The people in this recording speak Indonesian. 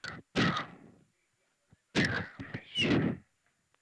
Καπά.